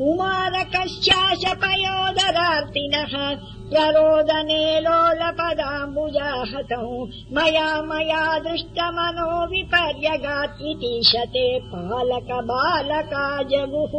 कुमारकश्चाशपयोदरार्तिनः प्ररोदने लोलपदाम्बुजाहतौ मया मया दृष्टमनो विपर्यगात् इतीशते पालक बालका जगुः